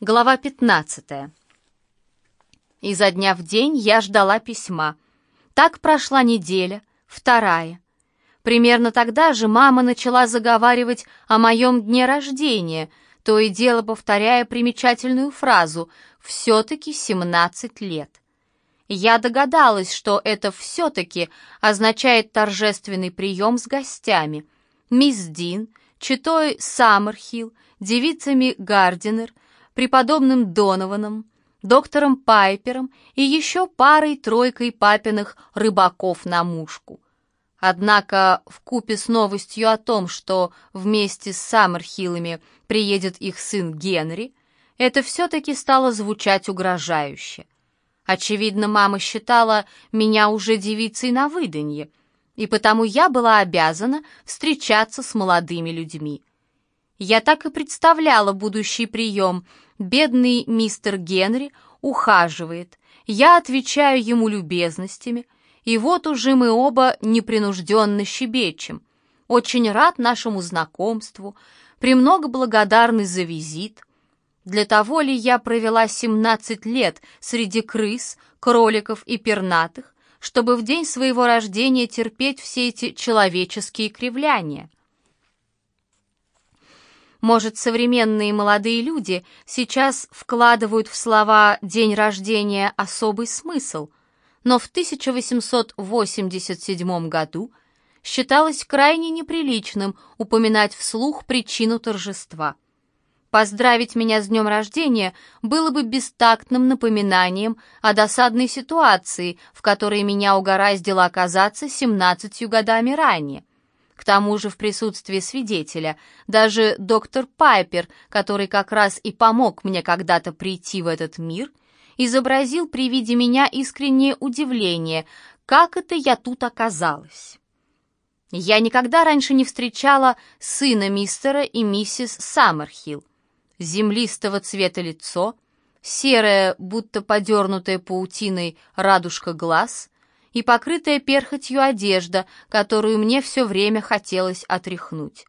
Глава 15. Изо дня в день я ждала письма. Так прошла неделя, вторая. Примерно тогда же мама начала заговаривать о моем дне рождения, то и дело повторяя примечательную фразу «все-таки 17 лет». Я догадалась, что это «все-таки» означает торжественный прием с гостями. Мисс Дин, читой Саммерхилл, девицами Гардинер — преподобным Донованом, доктором Пайпером и еще парой-тройкой папиных рыбаков на мушку. Однако в купе с новостью о том, что вместе с Саммерхиллами приедет их сын Генри, это все-таки стало звучать угрожающе. Очевидно, мама считала меня уже девицей на выданье, и потому я была обязана встречаться с молодыми людьми. Я так и представляла будущий прием — Бедный мистер Генри ухаживает, я отвечаю ему любезностями, и вот уже мы оба непринужденно щебечем. Очень рад нашему знакомству, премного благодарны за визит. Для того ли я провела 17 лет среди крыс, кроликов и пернатых, чтобы в день своего рождения терпеть все эти человеческие кривляния? Может, современные молодые люди сейчас вкладывают в слова «день рождения» особый смысл, но в 1887 году считалось крайне неприличным упоминать вслух причину торжества. Поздравить меня с днем рождения было бы бестактным напоминанием о досадной ситуации, в которой меня угораздило оказаться 17 годами ранее – к тому же в присутствии свидетеля даже доктор Пайпер, который как раз и помог мне когда-то прийти в этот мир, изобразил при виде меня искреннее удивление, как это я тут оказалась. Я никогда раньше не встречала сына мистера и миссис Саммерхилл. Землистого цвета лицо, серое, будто подернутое паутиной радужка глаз — и покрытая перхотью одежда, которую мне все время хотелось отряхнуть.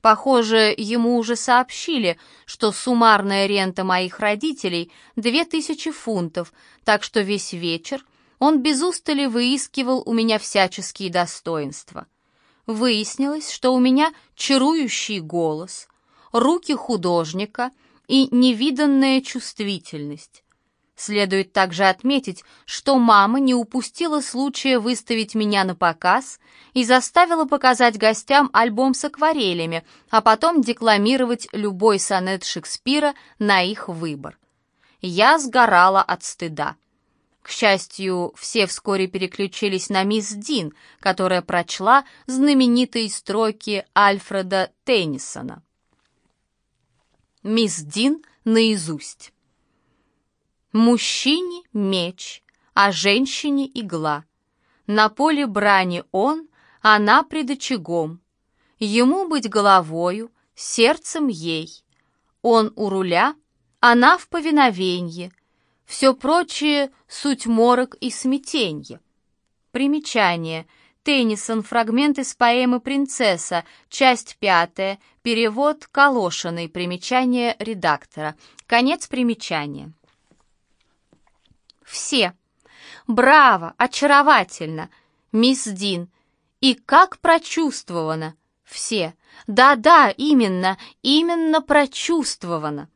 Похоже, ему уже сообщили, что суммарная рента моих родителей — две тысячи фунтов, так что весь вечер он без устали выискивал у меня всяческие достоинства. Выяснилось, что у меня чарующий голос, руки художника и невиданная чувствительность. Следует также отметить, что мама не упустила случая выставить меня на показ и заставила показать гостям альбом с акварелями, а потом декламировать любой сонет Шекспира на их выбор. Я сгорала от стыда. К счастью, все вскоре переключились на мисс Дин, которая прочла знаменитые строки Альфреда Теннисона. Мисс Дин наизусть. Мужчине меч, а женщине игла. На поле брани он, она пред очагом. Ему быть головою, сердцем ей. Он у руля, она в повиновенье. Все прочее — суть морок и смятенье. Примечание. Теннисон, фрагмент из поэмы «Принцесса», часть пятая, перевод Калошиной, примечание редактора. Конец примечания. Все. Браво, очаровательно. Мисс Дин. И как прочувствовано. Все. Да-да, именно, именно прочувствовано.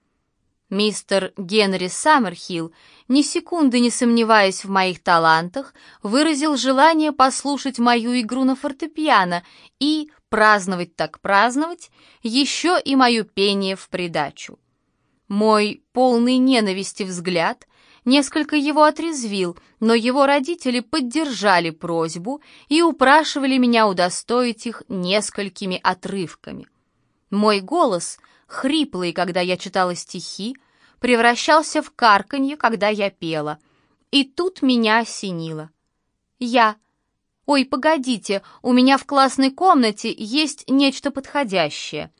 Мистер Генри Саммерхилл, ни секунды не сомневаясь в моих талантах, выразил желание послушать мою игру на фортепиано и, праздновать так праздновать, еще и мое пение в придачу. Мой полный ненависти взгляд несколько его отрезвил, но его родители поддержали просьбу и упрашивали меня удостоить их несколькими отрывками. Мой голос, хриплый, когда я читала стихи, превращался в карканье, когда я пела. И тут меня осенило. Я. «Ой, погодите, у меня в классной комнате есть нечто подходящее».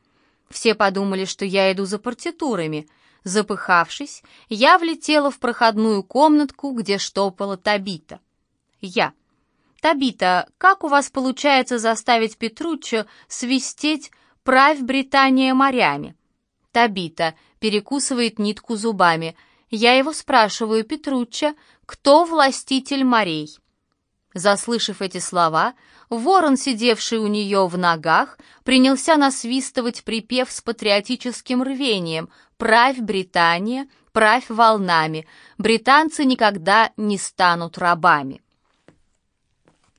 Все подумали, что я иду за партитурами — Запыхавшись, я влетела в проходную комнатку, где штопала Табита. Я. «Табита, как у вас получается заставить Петруччо свистеть «Правь Британия морями»?» Табита, перекусывает нитку зубами. Я его спрашиваю, Петручча, кто властитель морей? Заслышав эти слова, ворон, сидевший у нее в ногах, принялся насвистывать припев с патриотическим рвением «Правь, Британия, правь волнами, британцы никогда не станут рабами».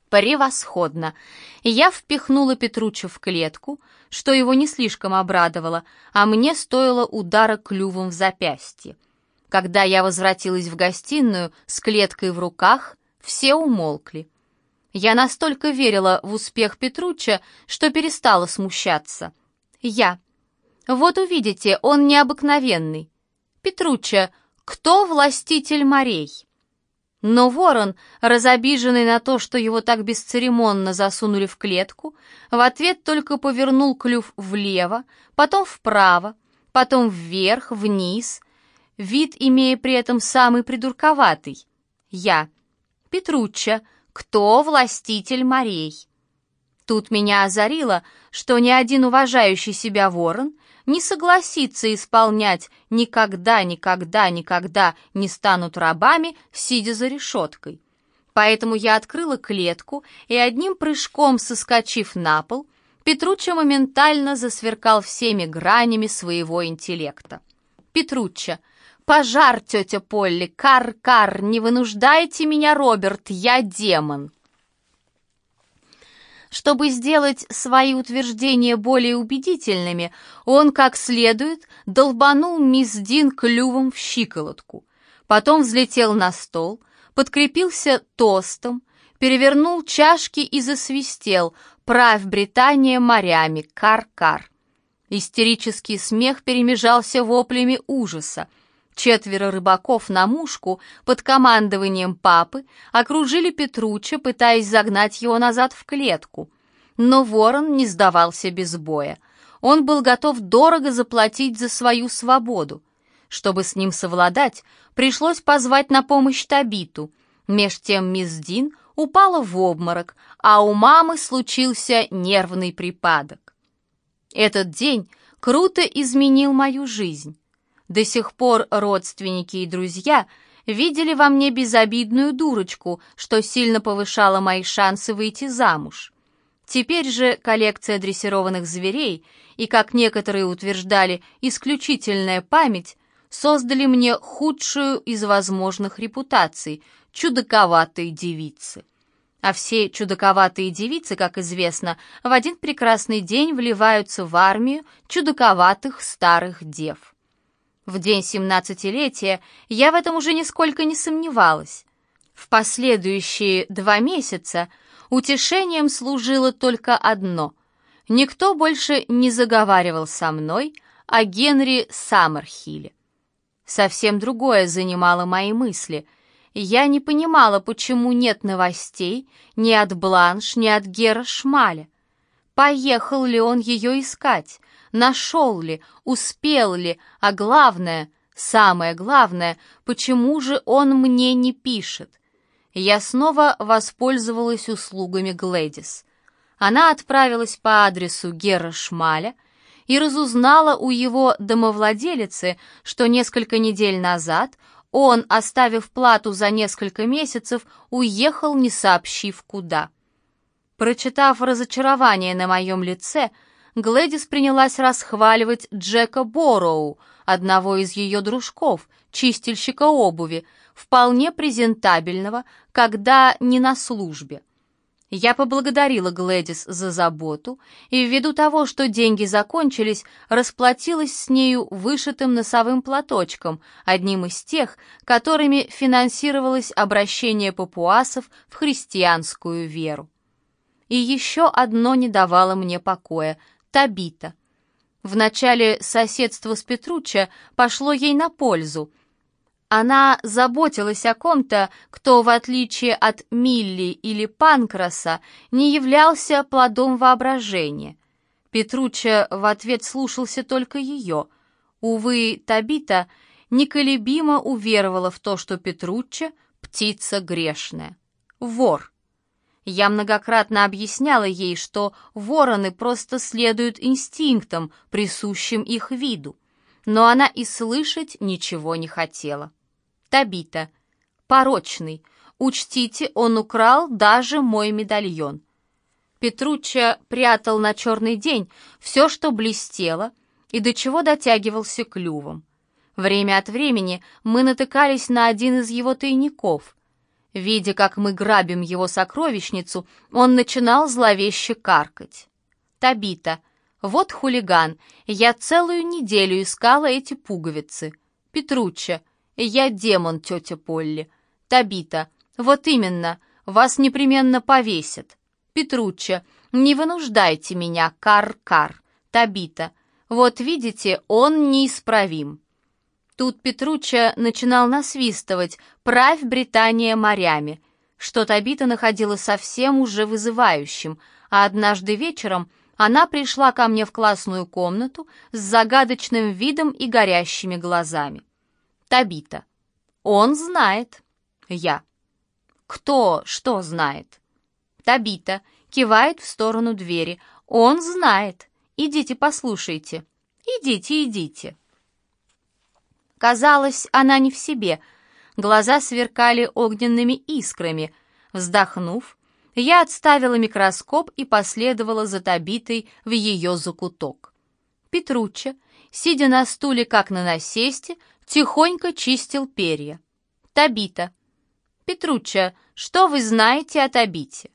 Превосходно! Я впихнула Петручча в клетку, что его не слишком обрадовало, а мне стоило удара клювом в запястье. Когда я возвратилась в гостиную с клеткой в руках, все умолкли. Я настолько верила в успех Петручча, что перестала смущаться. Я. Вот увидите, он необыкновенный. Петручча, кто властитель морей? Но ворон, разобиженный на то, что его так бесцеремонно засунули в клетку, в ответ только повернул клюв влево, потом вправо, потом вверх, вниз, вид имея при этом самый придурковатый. Я. Петручча, кто властитель морей? Тут меня озарило, что ни один уважающий себя ворон не согласится исполнять «никогда, никогда, никогда не станут рабами», сидя за решеткой. Поэтому я открыла клетку и одним прыжком соскочив на пол, Петруччо моментально засверкал всеми гранями своего интеллекта. «Петруччо, пожар, тетя Полли, кар-кар, не вынуждайте меня, Роберт, я демон!» Чтобы сделать свои утверждения более убедительными, он как следует долбанул мисс Дин клювом в щиколотку. Потом взлетел на стол, подкрепился тостом, перевернул чашки и засвистел «Правь Британия морями, кар-кар». Истерический смех перемежался воплями ужаса. Четверо рыбаков на мушку под командованием папы окружили Петруча, пытаясь загнать его назад в клетку. Но ворон не сдавался без боя. Он был готов дорого заплатить за свою свободу. Чтобы с ним совладать, пришлось позвать на помощь Табиту. Меж тем мисс Дин упала в обморок, а у мамы случился нервный припадок. Этот день круто изменил мою жизнь. До сих пор родственники и друзья видели во мне безобидную дурочку, что сильно повышало мои шансы выйти замуж. Теперь же коллекция дрессированных зверей и, как некоторые утверждали, исключительная память создали мне худшую из возможных репутаций – чудаковатой девицы. А все чудаковатые девицы, как известно, в один прекрасный день вливаются в армию чудаковатых старых дев. В день семнадцатилетия я в этом уже нисколько не сомневалась. В последующие два месяца утешением служило только одно. Никто больше не заговаривал со мной о Генри Саммерхилле. Совсем другое занимало мои мысли. Я не понимала, почему нет новостей ни от Бланш, ни от Гера Шмаля. Поехал ли он ее искать? Нашел ли, успел ли, а главное, самое главное, почему же он мне не пишет. Я снова воспользовалась услугами Глэдис. Она отправилась по адресу Гера Шмаля и разузнала у его домовладелицы, что несколько недель назад он, оставив плату за несколько месяцев, уехал, не сообщив куда. Прочитав разочарование на моем лице, Глэдис принялась расхваливать Джека Бороу, одного из ее дружков, чистильщика обуви, вполне презентабельного, когда не на службе. Я поблагодарила Глэдис за заботу и ввиду того, что деньги закончились, расплатилась с нею вышитым носовым платочком, одним из тех, которыми финансировалось обращение папуасов в христианскую веру. И еще одно не давало мне покоя Табита. Вначале соседство с Петруччо пошло ей на пользу. Она заботилась о ком-то, кто, в отличие от Милли или Панкраса, не являлся плодом воображения. Петруччо в ответ слушался только ее. Увы, Табита неколебимо уверовала в то, что Петруччо — птица грешная. Вор — я многократно объясняла ей, что вороны просто следуют инстинктам, присущим их виду. но она и слышать ничего не хотела. Табита. Порочный. Учтите, он украл даже мой медальон. Петручча прятал на черный день все, что блестело, и до чего дотягивался клювом. Время от времени мы натыкались на один из его тайников. Видя, как мы грабим его сокровищницу, он начинал зловеще каркать. Табита. Вот хулиган. Я целую неделю искала эти пуговицы. Петручча. Я демон, тетя Полли. Табита. Вот именно. Вас непременно повесят. Петручча. Не вынуждайте меня, кар-кар. Табита. Вот видите, он неисправим. Тут Петручча начинал насвистывать «Правь Британия морями», что Табита находила совсем уже вызывающим, а однажды вечером она пришла ко мне в классную комнату с загадочным видом и горящими глазами. Табита. Он знает. Я. Кто что знает? Табита кивает в сторону двери. Он знает. Идите послушайте. Идите, идите. Казалось, она не в себе. Глаза сверкали огненными искрами. Вздохнув, я отставила микроскоп и последовала за Табитой в ее закуток. Петручча, сидя на стуле как на насесте, тихонько чистил перья. Табита. «Петручча, что вы знаете о Табите?»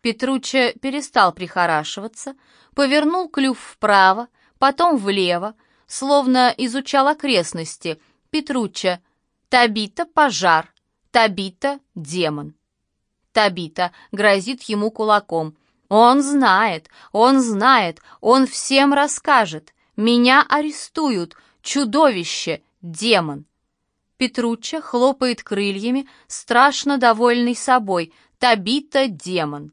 Петручча перестал прихорашиваться, повернул клюв вправо, потом влево, словно изучал окрестности. Петручча. Табита — пожар. Табита — демон. Табита грозит ему кулаком. Он знает, он знает, он всем расскажет. Меня арестуют. Чудовище, демон. Петручча хлопает крыльями, страшно довольный собой. Табита — демон.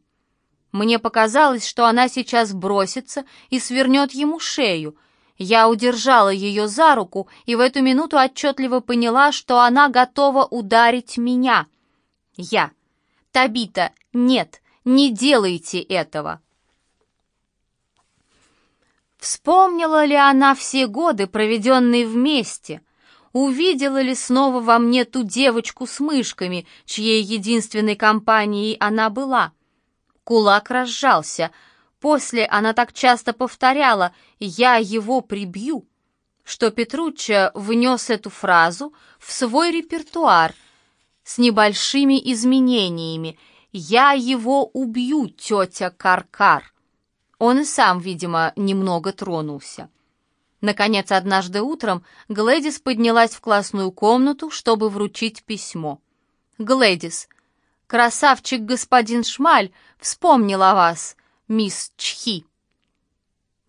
Мне показалось, что она сейчас бросится и свернет ему шею — я удержала ее за руку и в эту минуту отчетливо поняла, что она готова ударить меня. Я. Табита, нет, не делайте этого. Вспомнила ли она все годы, проведенные вместе? Увидела ли снова во мне ту девочку с мышками, чьей единственной компанией она была? Кулак разжался — После она так часто повторяла «я его прибью», что Петручча внес эту фразу в свой репертуар с небольшими изменениями «я его убью, тетя Каркар». Он и сам, видимо, немного тронулся. Наконец, однажды утром Глэдис поднялась в классную комнату, чтобы вручить письмо. «Глэдис, красавчик господин Шмаль вспомнил о вас мисс Чхи.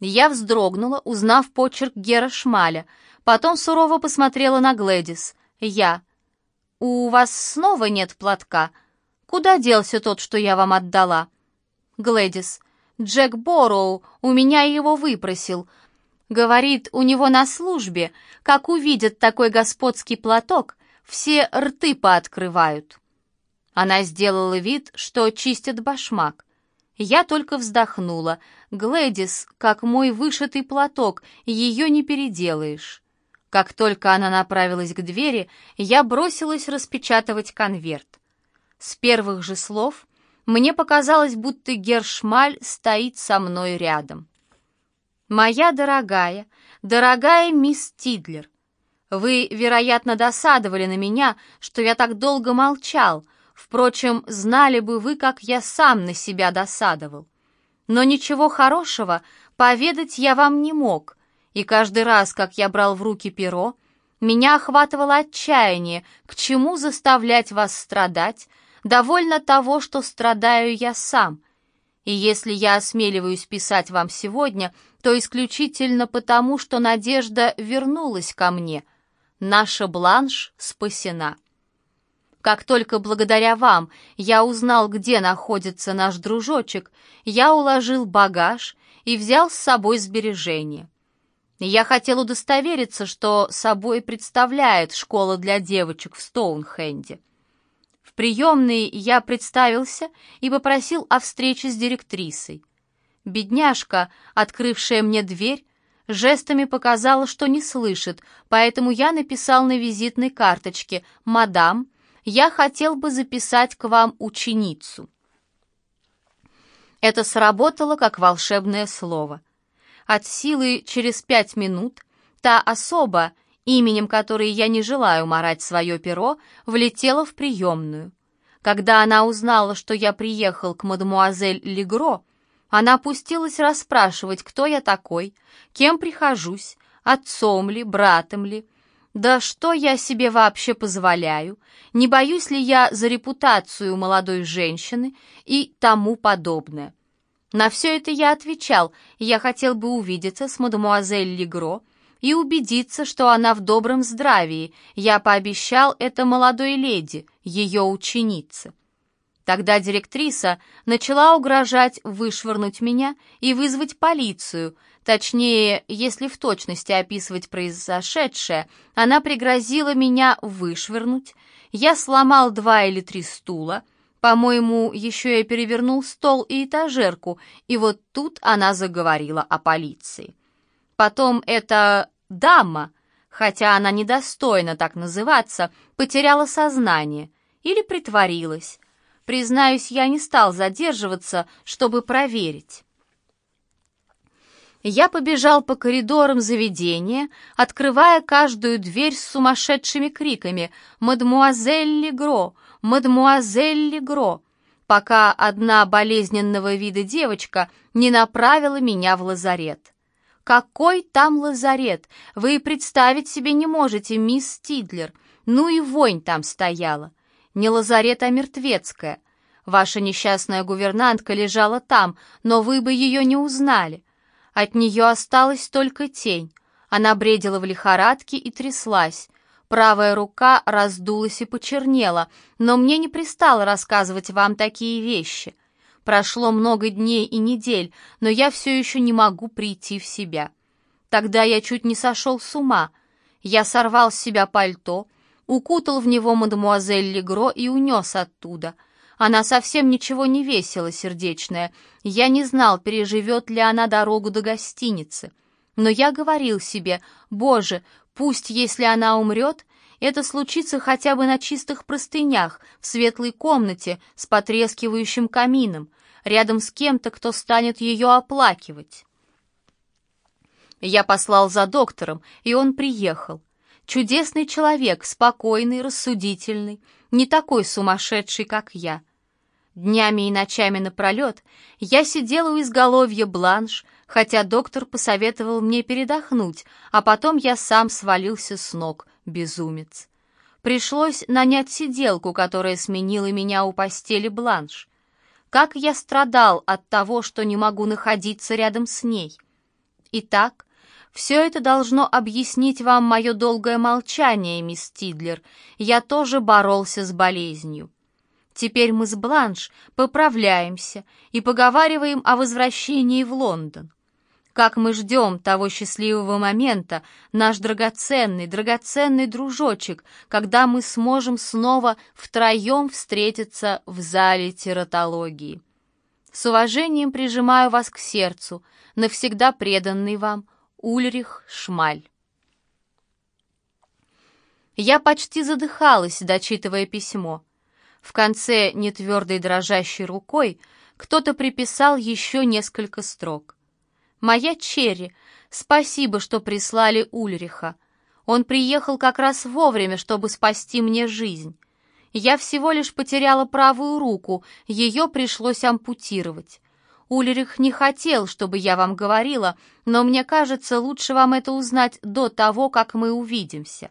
Я вздрогнула, узнав почерк Гера Шмаля, потом сурово посмотрела на Глэдис. Я. «У вас снова нет платка? Куда делся тот, что я вам отдала?» Глэдис. «Джек Борроу у меня его выпросил. Говорит, у него на службе, как увидят такой господский платок, все рты пооткрывают». Она сделала вид, что чистит башмак. Я только вздохнула. Глэдис, как мой вышитый платок, ее не переделаешь. Как только она направилась к двери, я бросилась распечатывать конверт. С первых же слов мне показалось, будто Гершмаль стоит со мной рядом. «Моя дорогая, дорогая мисс Тидлер, вы, вероятно, досадовали на меня, что я так долго молчал, Впрочем, знали бы вы, как я сам на себя досадовал. Но ничего хорошего поведать я вам не мог, и каждый раз, как я брал в руки перо, меня охватывало отчаяние, к чему заставлять вас страдать, довольно того, что страдаю я сам. И если я осмеливаюсь писать вам сегодня, то исключительно потому, что надежда вернулась ко мне. Наша бланш спасена. Как только благодаря вам я узнал, где находится наш дружочек, я уложил багаж и взял с собой сбережения. Я хотел удостовериться, что собой представляет школа для девочек в Стоунхенде. В приемной я представился и попросил о встрече с директрисой. Бедняжка, открывшая мне дверь, жестами показала, что не слышит, поэтому я написал на визитной карточке «Мадам, я хотел бы записать к вам ученицу». Это сработало как волшебное слово. От силы через пять минут та особа, именем которой я не желаю марать свое перо, влетела в приемную. Когда она узнала, что я приехал к мадемуазель Легро, она опустилась расспрашивать, кто я такой, кем прихожусь, отцом ли, братом ли, да что я себе вообще позволяю, не боюсь ли я за репутацию молодой женщины и тому подобное. На все это я отвечал, я хотел бы увидеться с мадемуазель Легро и убедиться, что она в добром здравии. Я пообещал это молодой леди, ее ученице. Тогда директриса начала угрожать вышвырнуть меня и вызвать полицию. Точнее, если в точности описывать произошедшее, она пригрозила меня вышвырнуть. Я сломал два или три стула. По-моему, еще я перевернул стол и этажерку, и вот тут она заговорила о полиции. Потом эта дама, хотя она недостойна так называться, потеряла сознание или притворилась. Признаюсь, я не стал задерживаться, чтобы проверить. Я побежал по коридорам заведения, открывая каждую дверь с сумасшедшими криками «Мадмуазель Легро! Мадмуазель Легро!», пока одна болезненного вида девочка не направила меня в лазарет. Какой там лазарет? Вы и представить себе не можете, мисс Тидлер. Ну и вонь там стояла. Не лазарет, а мертвецкая. Ваша несчастная гувернантка лежала там, но вы бы ее не узнали. От нее осталась только тень. Она бредила в лихорадке и тряслась. Правая рука раздулась и почернела, но мне не пристало рассказывать вам такие вещи. Прошло много дней и недель, но я все еще не могу прийти в себя. Тогда я чуть не сошел с ума. Я сорвал с себя пальто, укутал в него мадемуазель Легро и унес оттуда. Она совсем ничего не весила, сердечная. Я не знал, переживет ли она дорогу до гостиницы. Но я говорил себе, «Боже, пусть, если она умрет, это случится хотя бы на чистых простынях, в светлой комнате с потрескивающим камином, рядом с кем-то, кто станет ее оплакивать». Я послал за доктором, и он приехал. Чудесный человек, спокойный, рассудительный, не такой сумасшедший, как я. Днями и ночами напролет я сидела у изголовья бланш, хотя доктор посоветовал мне передохнуть, а потом я сам свалился с ног, безумец. Пришлось нанять сиделку, которая сменила меня у постели бланш. Как я страдал от того, что не могу находиться рядом с ней. Итак, все это должно объяснить вам мое долгое молчание, мисс Тидлер. Я тоже боролся с болезнью. Теперь мы с Бланш поправляемся и поговариваем о возвращении в Лондон. Как мы ждем того счастливого момента, наш драгоценный, драгоценный дружочек, когда мы сможем снова втроем встретиться в зале тератологии. С уважением прижимаю вас к сердцу, навсегда преданный вам Ульрих Шмаль. Я почти задыхалась, дочитывая письмо. В конце нетвердой дрожащей рукой кто-то приписал еще несколько строк. «Моя Черри, спасибо, что прислали Ульриха. Он приехал как раз вовремя, чтобы спасти мне жизнь. Я всего лишь потеряла правую руку, ее пришлось ампутировать. Ульрих не хотел, чтобы я вам говорила, но мне кажется, лучше вам это узнать до того, как мы увидимся.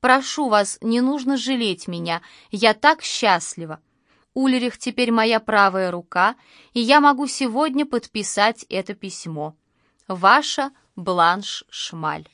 Прошу вас, не нужно жалеть меня, я так счастлива. Ульрих теперь моя правая рука, и я могу сегодня подписать это письмо. Ваша Бланш Шмаль.